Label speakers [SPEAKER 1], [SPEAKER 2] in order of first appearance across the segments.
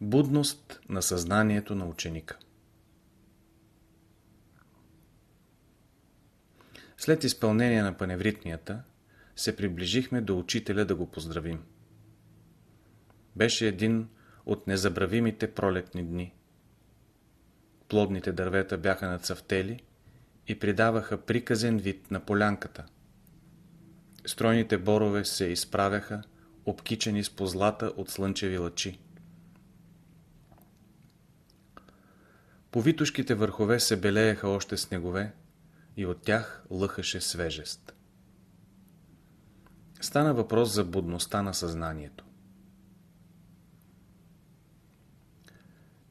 [SPEAKER 1] Будност на съзнанието на ученика След изпълнение на паневритмията се приближихме до учителя да го поздравим. Беше един от незабравимите пролетни дни. Плодните дървета бяха нацъфтели и придаваха приказен вид на полянката. Стройните борове се изправяха, обкичени с позлата от слънчеви лъчи. По витушките върхове се белееха още снегове и от тях лъхаше свежест. Стана въпрос за будността на съзнанието.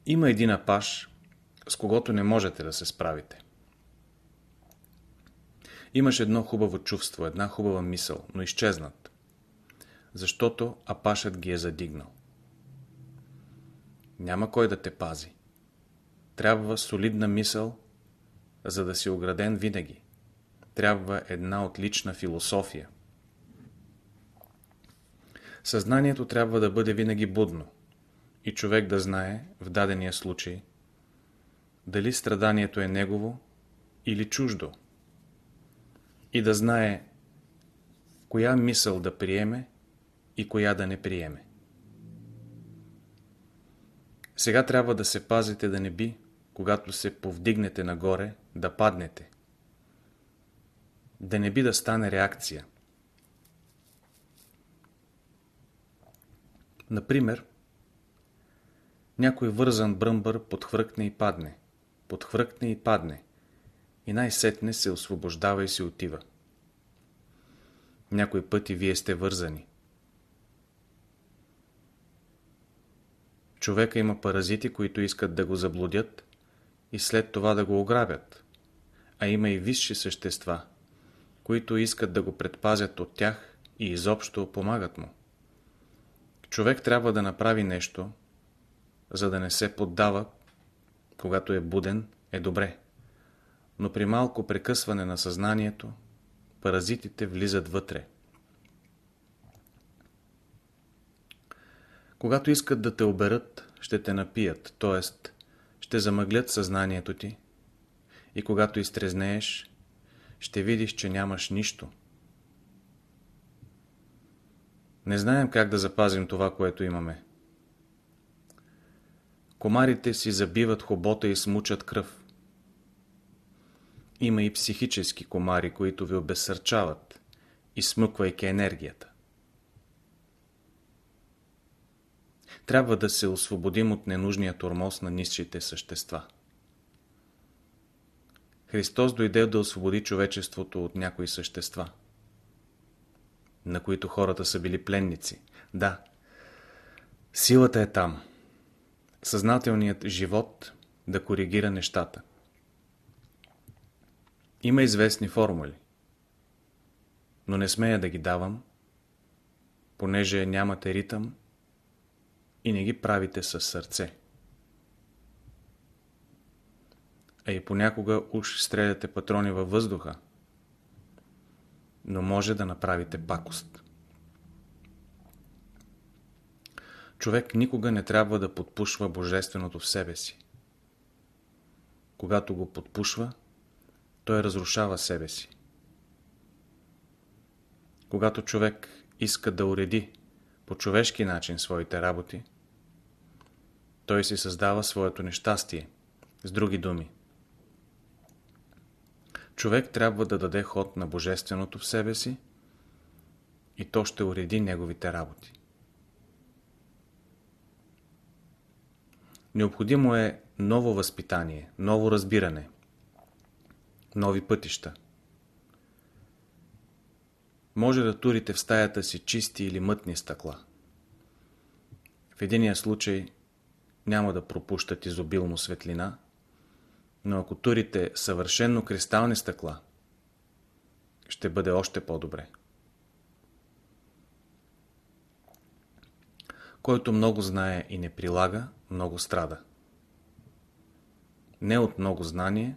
[SPEAKER 1] Има един апаш, с когото не можете да се справите. Имаш едно хубаво чувство, една хубава мисъл, но изчезнат, защото апашът ги е задигнал. Няма кой да те пази. Трябва солидна мисъл, за да си ограден винаги. Трябва една отлична философия. Съзнанието трябва да бъде винаги будно и човек да знае, в дадения случай, дали страданието е негово или чуждо и да знае коя мисъл да приеме и коя да не приеме. Сега трябва да се пазите да не би, когато се повдигнете нагоре, да паднете. Да не би да стане реакция. Например, някой вързан бръмбър подхвъркне и падне, подхвъркне и падне и най-сетне се освобождава и се отива. Някой пъти вие сте вързани. Човека има паразити, които искат да го заблудят и след това да го ограбят, а има и висши същества, които искат да го предпазят от тях и изобщо помагат му. Човек трябва да направи нещо, за да не се поддава, когато е буден, е добре. Но при малко прекъсване на съзнанието, паразитите влизат вътре. Когато искат да те оберат, ще те напият, т.е. ще замъглят съзнанието ти и когато изтрезнееш, ще видиш, че нямаш нищо. Не знаем как да запазим това, което имаме. Комарите си забиват хобота и смучат кръв. Има и психически комари, които ви обесърчават, изсмъквайки енергията. Трябва да се освободим от ненужния тормоз на низшите същества. Христос дойде да освободи човечеството от някои същества, на които хората са били пленници. Да, силата е там. Съзнателният живот да коригира нещата. Има известни формули, но не смея да ги давам, понеже нямате ритъм и не ги правите със сърце. А и понякога уж стреляте патрони във въздуха, но може да направите пакост. Човек никога не трябва да подпушва Божественото в себе си. Когато го подпушва, той разрушава себе си. Когато човек иска да уреди по човешки начин своите работи, той си създава своето нещастие. С други думи, човек трябва да даде ход на Божественото в себе си и то ще уреди неговите работи. Необходимо е ново възпитание, ново разбиране, нови пътища. Може да турите в стаята си чисти или мътни стъкла. В единия случай няма да пропущат изобилно светлина, но ако турите съвършенно кристални стъкла, ще бъде още по-добре. Който много знае и не прилага, много страда. Не от много знание,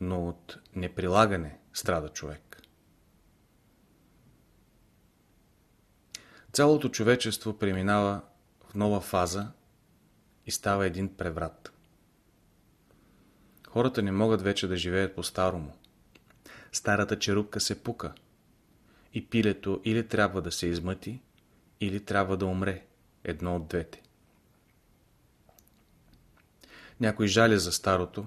[SPEAKER 1] но от неприлагане страда човек. Цялото човечество преминава в нова фаза и става един преврат. Хората не могат вече да живеят по-старому. Старата черупка се пука и пилето или трябва да се измъти, или трябва да умре, едно от двете. Някой жаля за старото,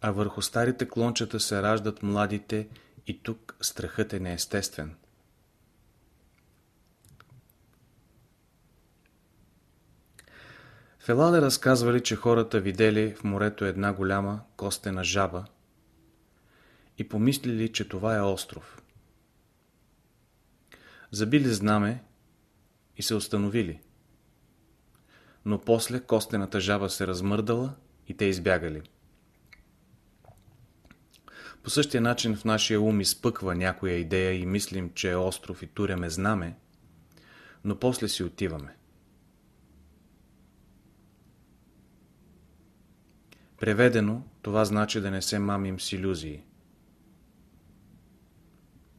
[SPEAKER 1] а върху старите клончета се раждат младите и тук страхът е неестествен. В разказвали, че хората видели в морето една голяма костена жаба и помислили, че това е остров. Забили знаме и се установили. Но после костената жаба се размърдала и те избягали. По същия начин в нашия ум изпъква някоя идея и мислим, че е остров и туряме знаме, но после си отиваме. Преведено, това значи да не се мамим с иллюзии.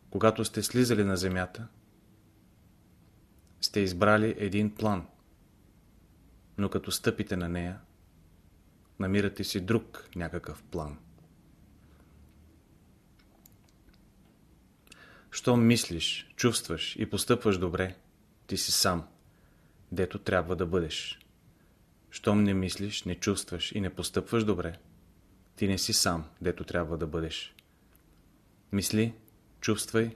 [SPEAKER 1] Когато сте слизали на земята, сте избрали един план, но като стъпите на нея, намирате си друг някакъв план. Щом мислиш, чувстваш и постъпваш добре, ти си сам, дето трябва да бъдеш. Щом не мислиш, не чувстваш и не постъпваш добре, ти не си сам, дето трябва да бъдеш. Мисли, чувствай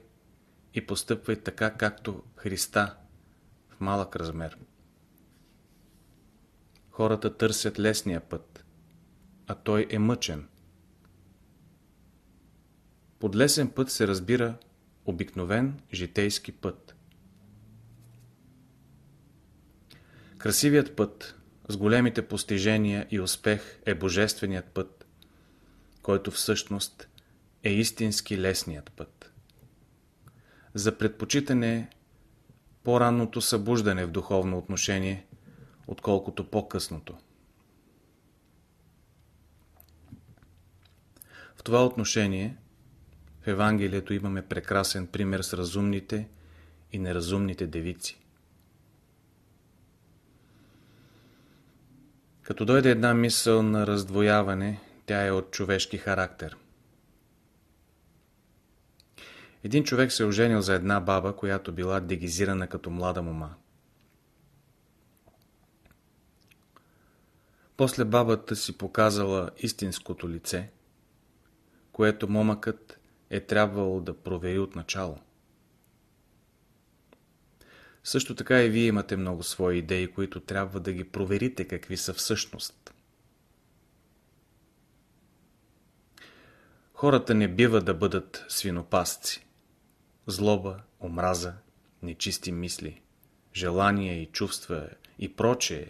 [SPEAKER 1] и постъпвай така, както Христа в малък размер. Хората търсят лесния път, а той е мъчен. Под лесен път се разбира обикновен житейски път. Красивият път с големите постижения и успех е божественият път, който всъщност е истински лесният път. За предпочитане по-ранното събуждане в духовно отношение, отколкото по-късното. В това отношение в Евангелието имаме прекрасен пример с разумните и неразумните девици. Като дойде една мисъл на раздвояване, тя е от човешки характер. Един човек се е оженил за една баба, която била дегизирана като млада мома. После бабата си показала истинското лице, което момъкът е трябвало да провери от начало. Също така и вие имате много свои идеи, които трябва да ги проверите какви са всъщност. Хората не бива да бъдат свинопасци. Злоба, омраза, нечисти мисли, желания и чувства и прочее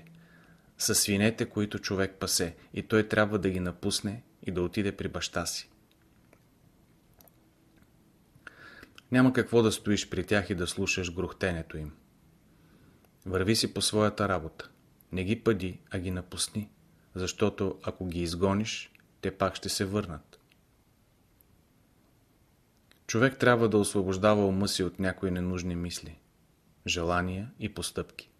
[SPEAKER 1] са свинете, които човек пасе и той трябва да ги напусне и да отиде при баща си. Няма какво да стоиш при тях и да слушаш грухтенето им. Върви си по своята работа. Не ги пъди, а ги напусни, защото ако ги изгониш, те пак ще се върнат. Човек трябва да освобождава ума си от някои ненужни мисли, желания и постъпки.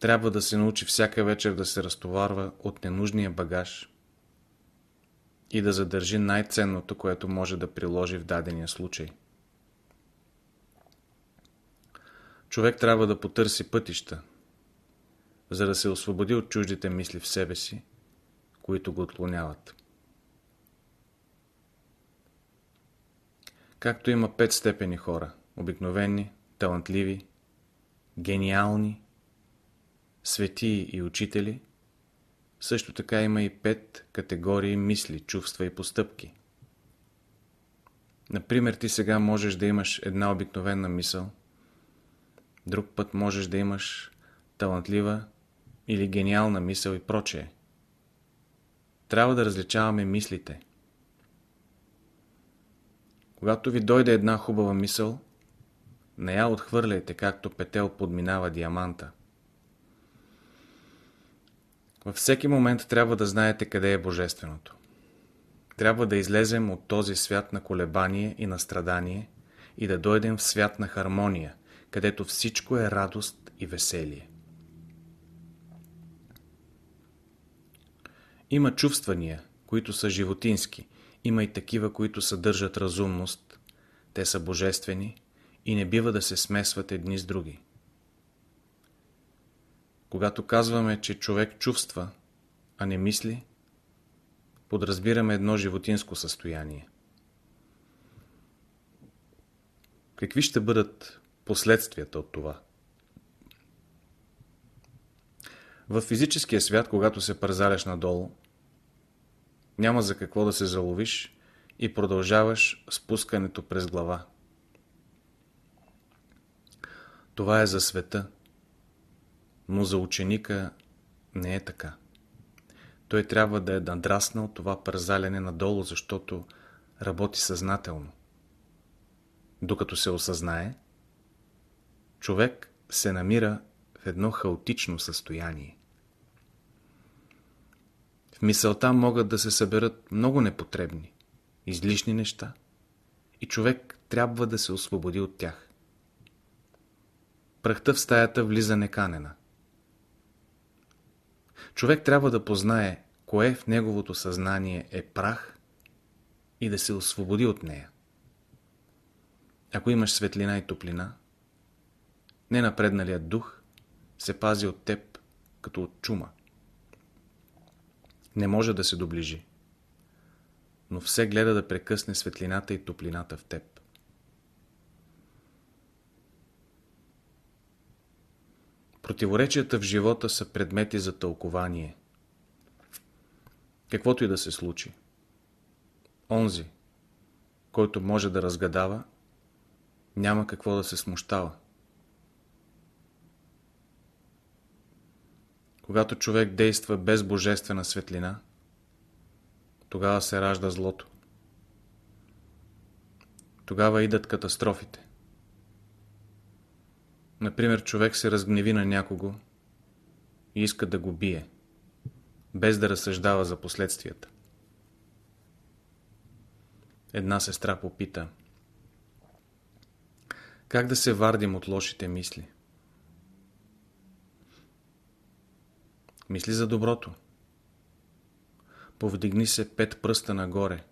[SPEAKER 1] Трябва да се научи всяка вечер да се разтоварва от ненужния багаж и да задържи най-ценното, което може да приложи в дадения случай. Човек трябва да потърси пътища, за да се освободи от чуждите мисли в себе си, които го отклоняват. Както има пет степени хора – обикновени, талантливи, гениални, светии и учители – също така има и пет категории мисли, чувства и постъпки. Например, ти сега можеш да имаш една обикновена мисъл, друг път можеш да имаш талантлива или гениална мисъл и прочее. Трябва да различаваме мислите. Когато ви дойде една хубава мисъл, не я отхвърляйте, както петел подминава диаманта. Във всеки момент трябва да знаете къде е Божественото. Трябва да излезем от този свят на колебание и на страдание и да дойдем в свят на хармония, където всичко е радост и веселие. Има чувствания, които са животински, има и такива, които съдържат разумност, те са божествени и не бива да се смесват едни с други. Когато казваме, че човек чувства, а не мисли, подразбираме едно животинско състояние. Какви ще бъдат последствията от това? В физическия свят, когато се пързаляш надолу, няма за какво да се заловиш и продължаваш спускането през глава. Това е за света, но за ученика не е така. Той трябва да е надраснал това пързаляне надолу, защото работи съзнателно. Докато се осъзнае, човек се намира в едно хаотично състояние. В мисълта могат да се съберат много непотребни, излишни неща и човек трябва да се освободи от тях. Прахта в стаята влиза неканена. Човек трябва да познае, кое в неговото съзнание е прах и да се освободи от нея. Ако имаш светлина и топлина, ненапредналият дух се пази от теб като от чума. Не може да се доближи, но все гледа да прекъсне светлината и топлината в теб. Противоречията в живота са предмети за тълкование. Каквото и да се случи. Онзи, който може да разгадава, няма какво да се смущава. Когато човек действа без божествена светлина, тогава се ражда злото. Тогава идат катастрофите. Например, човек се разгневи на някого и иска да го бие, без да разсъждава за последствията. Една сестра попита Как да се вардим от лошите мисли? Мисли за доброто. Повдигни се пет пръста нагоре.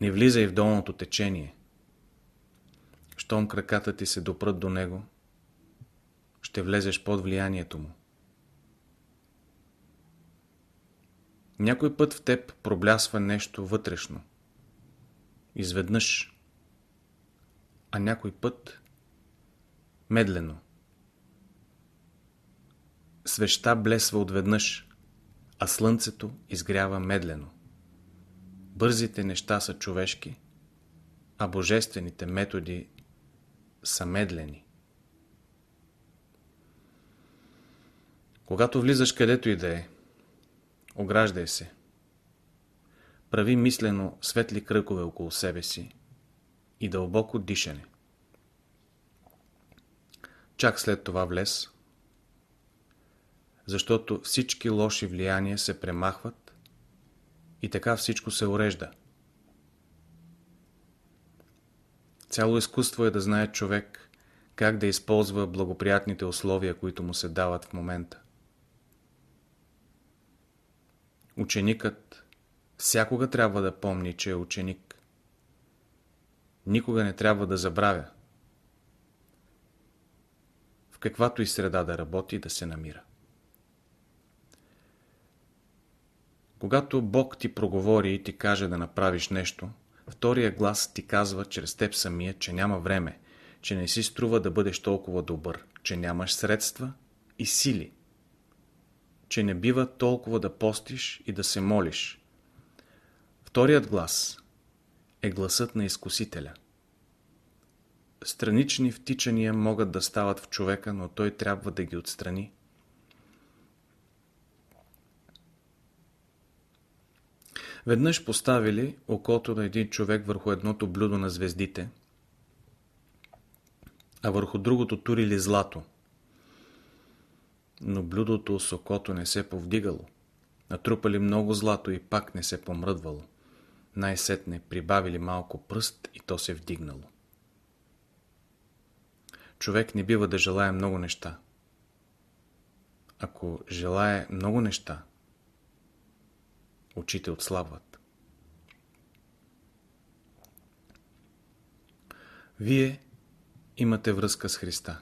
[SPEAKER 1] Не влизай в долното течение. Щом краката ти се допрат до него, ще влезеш под влиянието му. Някой път в теб проблясва нещо вътрешно. Изведнъж. А някой път медлено. Свеща блесва отведнъж, а слънцето изгрява медлено. Бързите неща са човешки, а божествените методи са медлени. Когато влизаш където и да е, ограждай се. Прави мислено светли кръгове около себе си и дълбоко дишане. Чак след това влез, защото всички лоши влияния се премахват и така всичко се урежда. Цяло изкуство е да знае човек как да използва благоприятните условия, които му се дават в момента. Ученикът всякога трябва да помни, че е ученик. Никога не трябва да забравя. В каквато и среда да работи, да се намира. Когато Бог ти проговори и ти каже да направиш нещо, втория глас ти казва чрез теб самия, че няма време, че не си струва да бъдеш толкова добър, че нямаш средства и сили, че не бива толкова да постиш и да се молиш. Вторият глас е гласът на изкусителя. Странични втичания могат да стават в човека, но той трябва да ги отстрани. Веднъж поставили окото на един човек върху едното блюдо на звездите, а върху другото турили злато. Но блюдото с окото не се повдигало. Натрупали много злато и пак не се помръдвало. Най-сетне прибавили малко пръст и то се вдигнало. човек не бива да желая много неща. Ако желая много неща, очите отслабват. Вие имате връзка с Христа.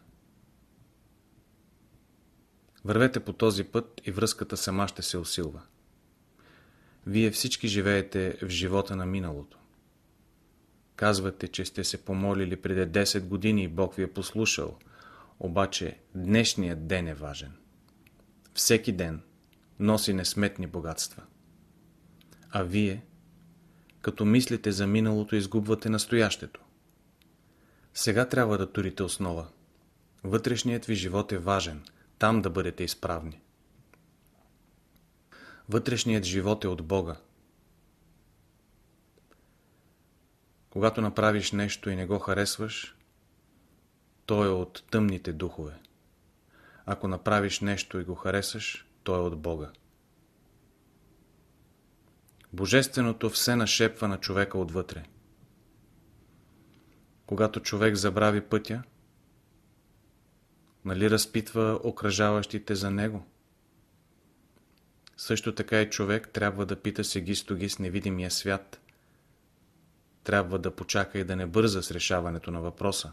[SPEAKER 1] Вървете по този път и връзката сама ще се усилва. Вие всички живеете в живота на миналото. Казвате, че сте се помолили преди 10 години и Бог ви е послушал, обаче днешният ден е важен. Всеки ден носи несметни богатства. А вие, като мислите за миналото, изгубвате настоящето. Сега трябва да турите основа. Вътрешният ви живот е важен, там да бъдете изправни. Вътрешният живот е от Бога. Когато направиш нещо и не го харесваш, то е от тъмните духове. Ако направиш нещо и го харесаш, то е от Бога. Божественото все нашепва на човека отвътре. Когато човек забрави пътя, нали разпитва окръжаващите за него? Също така и човек трябва да пита сегистоги с невидимия свят. Трябва да почака и да не бърза с решаването на въпроса.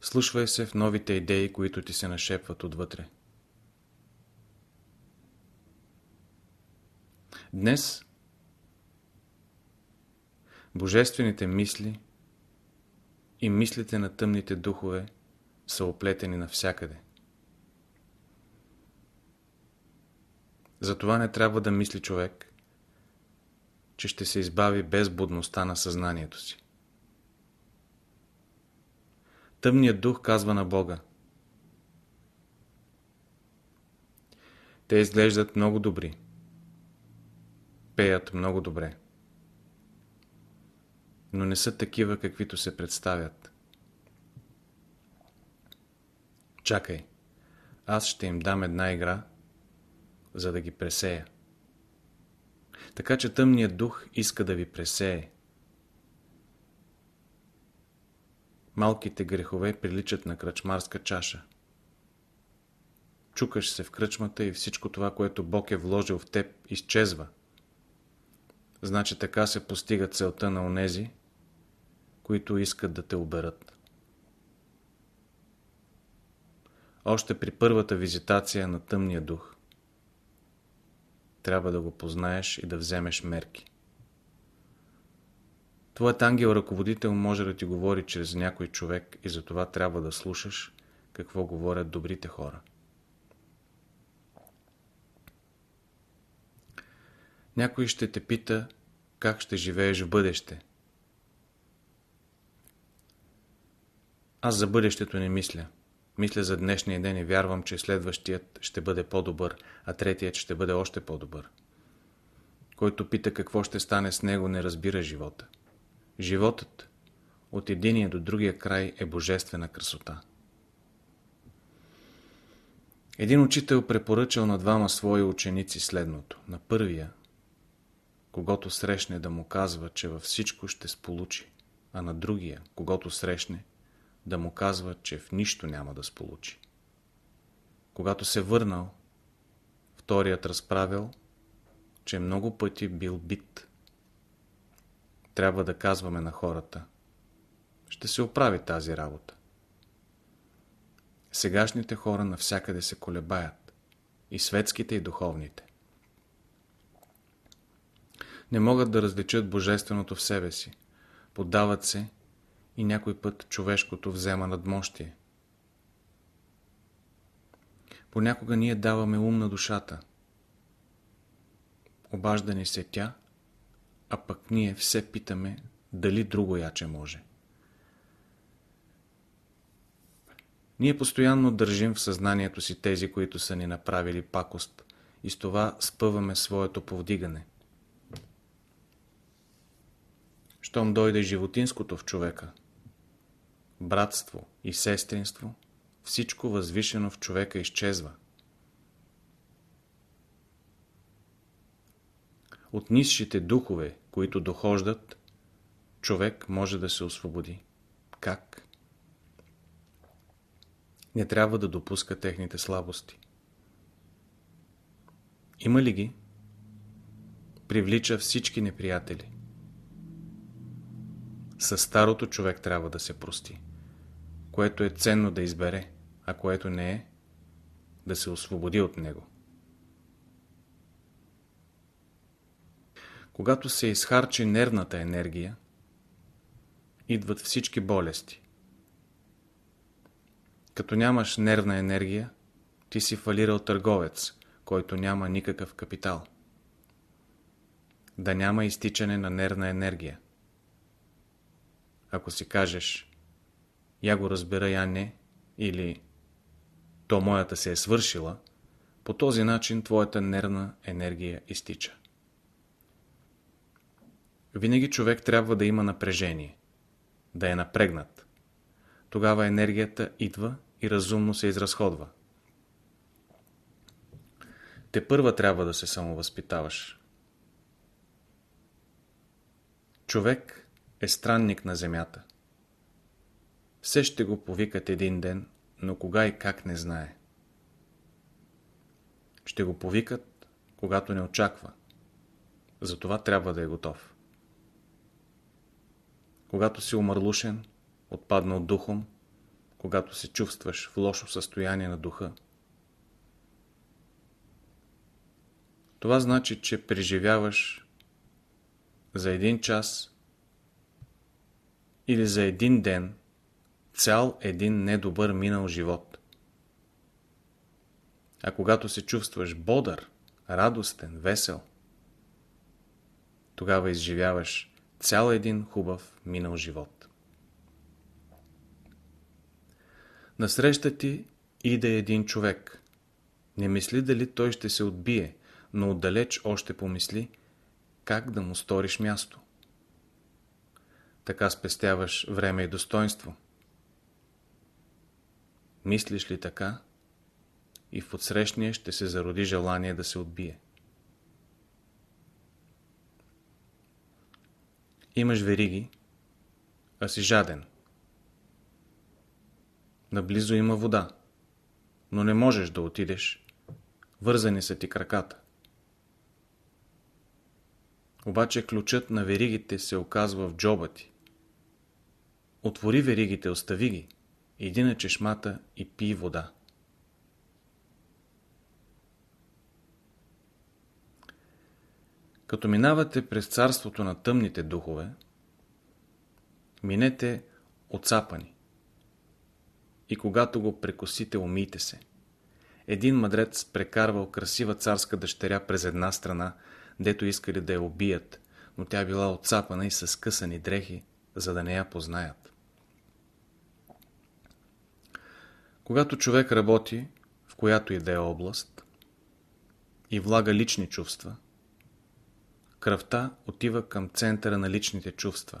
[SPEAKER 1] Слушвай се в новите идеи, които ти се нашепват отвътре. Днес божествените мисли и мислите на тъмните духове са оплетени навсякъде. Затова не трябва да мисли човек, че ще се избави без будността на съзнанието си. Тъмният дух казва на Бога. Те изглеждат много добри. Пеят много добре. Но не са такива, каквито се представят. Чакай. Аз ще им дам една игра, за да ги пресея. Така че тъмният дух иска да ви пресее. Малките грехове приличат на кръчмарска чаша. Чукаш се в кръчмата и всичко това, което Бог е вложил в теб, изчезва. Значи така се постига целта на онези, които искат да те оберат. Още при първата визитация на тъмния дух трябва да го познаеш и да вземеш мерки. Твоят ангел-ръководител може да ти говори чрез някой човек и затова трябва да слушаш какво говорят добрите хора. Някой ще те пита как ще живееш в бъдеще. Аз за бъдещето не мисля. Мисля за днешния ден и вярвам, че следващият ще бъде по-добър, а третият ще бъде още по-добър. Който пита какво ще стане с него, не разбира живота. Животът от единия до другия край е божествена красота. Един учител препоръчал на двама свои ученици следното. На първия, когато срещне да му казва, че във всичко ще сполучи, а на другия, когато срещне, да му казва, че в нищо няма да сполучи. Когато се върнал, вторият разправил, че много пъти бил бит. Трябва да казваме на хората. Ще се оправи тази работа. Сегашните хора навсякъде се колебаят. И светските, и духовните. Не могат да различат божественото в себе си. Подават се и някой път човешкото взема надмощие. Понякога ние даваме ум на душата. Обажда ни се тя, а пък ние все питаме дали друго яче може. Ние постоянно държим в съзнанието си тези, които са ни направили пакост и с това спъваме своето повдигане. Щом дойде животинското в човека – братство и сестринство, всичко възвишено в човека изчезва. От нисшите духове, които дохождат, човек може да се освободи. Как? Не трябва да допуска техните слабости. Има ли ги? Привлича всички неприятели. С старото човек трябва да се прости, което е ценно да избере, а което не е, да се освободи от него. Когато се изхарчи нервната енергия, идват всички болести. Като нямаш нервна енергия, ти си фалирал търговец, който няма никакъв капитал. Да няма изтичане на нервна енергия. Ако си кажеш, я го разбера, я не, или то моята се е свършила, по този начин твоята нервна енергия изтича. Винаги човек трябва да има напрежение, да е напрегнат. Тогава енергията идва и разумно се изразходва. Те първа трябва да се самовъзпитаваш. Човек е странник на земята. Все ще го повикат един ден, но кога и как не знае. Ще го повикат, когато не очаква. Затова трябва да е готов. Когато си умърлушен, отпаднал духом, когато се чувстваш в лошо състояние на духа. Това значи, че преживяваш за един час или за един ден цял един недобър минал живот. А когато се чувстваш бодър, радостен, весел, тогава изживяваш цял един хубав минал живот. Насреща ти иде един човек. Не мисли дали той ще се отбие, но отдалеч още помисли как да му сториш място. Така спестяваш време и достоинство. Мислиш ли така? И в отсрещния ще се зароди желание да се отбие. Имаш вериги, а си жаден. Наблизо има вода, но не можеш да отидеш. Вързани са ти краката. Обаче ключът на веригите се оказва в джоба ти. Отвори веригите, остави ги, иди на чешмата и пий вода. Като минавате през царството на тъмните духове, минете отцапани. И когато го прекосите, умийте се. Един мъдрец прекарвал красива царска дъщеря през една страна, дето искали да я убият, но тя била отцапана и с скъсани дрехи, за да не я познаят. Когато човек работи, в която и да е област, и влага лични чувства, кръвта отива към центъра на личните чувства,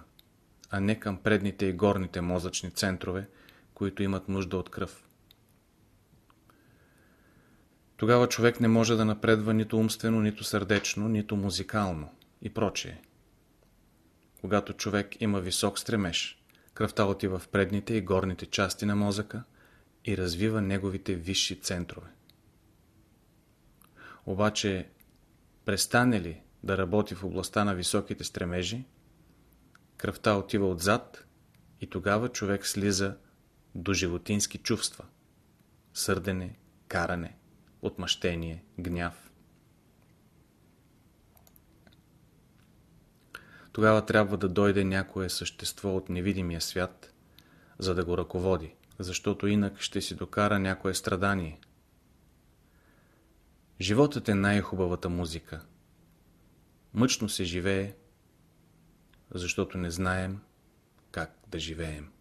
[SPEAKER 1] а не към предните и горните мозъчни центрове, които имат нужда от кръв. Тогава човек не може да напредва нито умствено, нито сърдечно, нито музикално и прочее. Когато човек има висок стремеж, кръвта отива в предните и горните части на мозъка и развива неговите висши центрове. Обаче, престане ли да работи в областта на високите стремежи, кръвта отива отзад и тогава човек слиза до животински чувства – сърдене, каране, отмъщение, гняв. Тогава трябва да дойде някое същество от невидимия свят, за да го ръководи, защото инак ще си докара някое страдание. Животът е най-хубавата музика – Мъчно се живее, защото не знаем как да живеем.